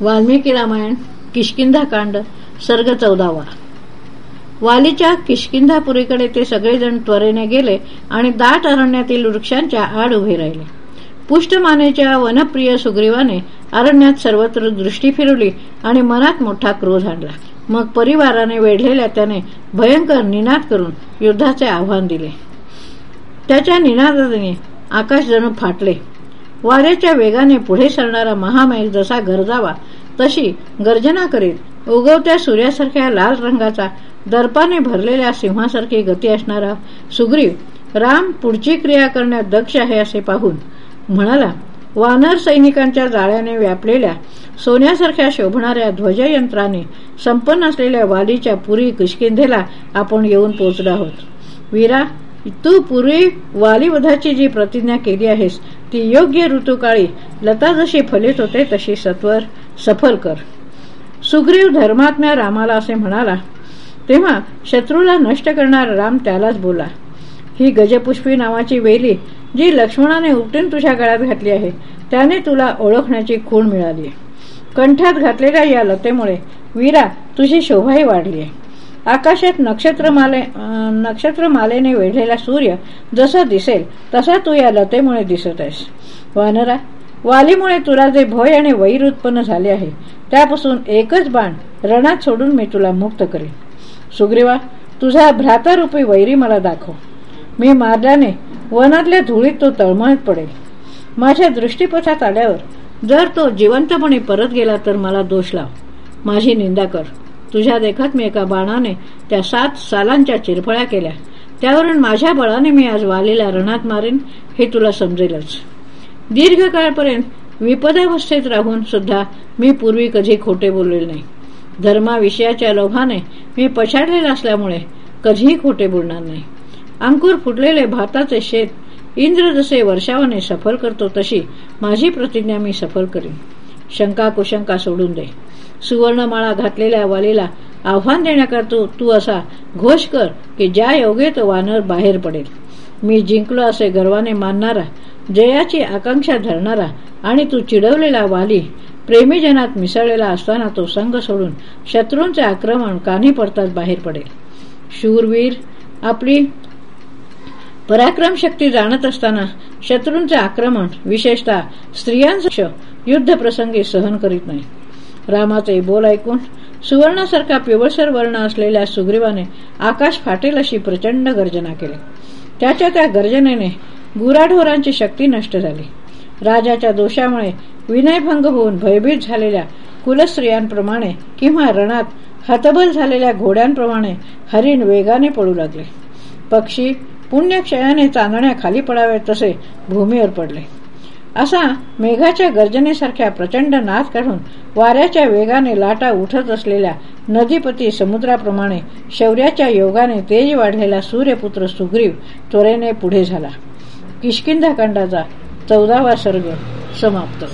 वाल्मिकी रामायण किशकिंधाकांड सर्ग चौदावा. वालीच्या किशकिंधापुरीकडे ते सगळेजण त्वरेने गेले आणि दाट अरण्यातील वृक्षांच्या आड उभे राहिले. पुष्टमानेच्या वनप्रिय सुग्रीवाने अरण्यात सर्वत्र दृष्टी फिरवली आणि मनात मोठा क्रोध आणला. मग परिवाराने वेढलेल्या त्याने भयंकर निनाद करून युद्धाचे आव्हान दिले. त्याच्या निनादाने आकाश जणू फाटले. वाऱ्याच्या वेगाने पुढे सरणारा महामेघ जसा गरजावा तशी गर्जना करीत उगवत्या सूर्यासारख्या लाल रंगाचा दर्पाने भरलेल्या सिंहासारखी गती असणारा सुग्रीव राम पुढची क्रिया करण्यात दक्ष आहे असे पाहून म्हणाला वानर सैनिकांच्या जाळ्याने व्यापलेल्या सोन्यासारख्या शोभणाऱ्या ध्वजयंत्राने संपन्न असलेल्या वालीच्या पुरी किशकिंधेला आपण येऊन पोचलो आहोत. वीरा तू पूर्वी वालीवधाची जी प्रतिज्ञा केली आहेस ती योग्य ऋतुकाळी लता जशी फलित होते तशी सत्वर सफल कर. सुग्रीव धर्मात्म्या रामाला असे म्हणाला तेव्हा शत्रूला नष्ट करणारा राम त्यालाच बोला. ही गजपुष्पी नावाची वेली जी लक्ष्मणाने उपटून तुझ्या गळ्यात घातली आहे त्याने तुला ओळखण्याची खूण मिळाली कंठात घातलेल्या या लतेमुळे वीरा तुझी शोभाही वाढली आहे. आकाशात नक्षत्रमाले नक्षत्रमालेने वेढलेला सूर्य जसा दिसेल तसा तू या लतेमुळे दिसत आहेस. वानरा वालीमुळे तुला जे भय आणि वैर उत्पन्न झाले आहे त्यापासून एकच बाण रणात सोडून मी तुला मुक्त करेन. सुग्रीवा तुझा भ्रातारूपी वैरी मला दाखव. मी मारल्याने वनातल्या धुळीत तो तळमळत पडेल. माझ्या दृष्टीपथात आल्यावर जर तो जिवंतपणे परत गेला तर मला दोष लाव. माझी निंदा कर. तुझ्या देखत मी एका बाणाने त्या सात सालांच्या चिरफळ्या केल्या. त्यावरून माझ्या बळाने मी आज वालीला रणात मारेन हे तुला समजेलच. दीर्घकाळपर्यंत विपदावस्थेत राहून सुद्धा मी पूर्वी कधी खोटे बोललेले नाही. धर्माविषयाच्या लोभाने मी पछाडलेला असल्यामुळे कधीही खोटे बोलणार नाही. अंकुर फुटलेले भाताचे शेत इंद्र जसे वर्षावाने सफल करतो तशी माझी प्रतिज्ञा मी सफल करीन. शंका कुशंका सोडून दे. सुवर्णमाळा घातलेल्या वालीला आव्हान देण्याकरतो तू असा घोष कर की ज्या योगे तो वानर बाहेर पडेल. मी जिंकलो असे गर्वाने मानणारा जयाची आकांक्षा धरणारा आणि तू चिडवलेला वाली प्रेमीजनात मिसळलेला असताना तो संघ सोडून शत्रूंचे आक्रमण कानी पडतात बाहेर पडेल. शूरवीर आपली पराक्रम शक्ती जाणत असताना शत्रूंचे आक्रमण विशेषतः स्त्रियांचा युद्ध प्रसंगी सहन करीत नाही. रामाचे बोल ऐकून सुवर्णासारखा पिवळसर वर्ण असलेल्या सुग्रीवाने आकाश फाटेल अशी प्रचंड गर्जना केली. त्याच्या त्या गर्जनेने गुराढोरांची शक्ती नष्ट झाली. राजाच्या दोषामुळे विनयभंग होऊन भयभीत झालेल्या कुलस्त्रियांप्रमाणे किंवा रणात हतबल झालेल्या घोड्यांप्रमाणे हरिण वेगाने पडू लागले. पक्षी पुण्यक्षयाने चांदण्या खाली पडाव्यात तसे भूमीवर पडले. असा मेघाच्या गर्जनेसारख्या प्रचंड नाद काढून वाऱ्याच्या वेगाने लाटा उठत असलेल्या नदीपती समुद्राप्रमाणे शौर्याच्या योगाने तेज वाढलेला सूर्यपुत्र सुग्रीव त्वरेने पुढे झाला. किशकिंधाकांडाचा चौदावा सर्ग समाप्त.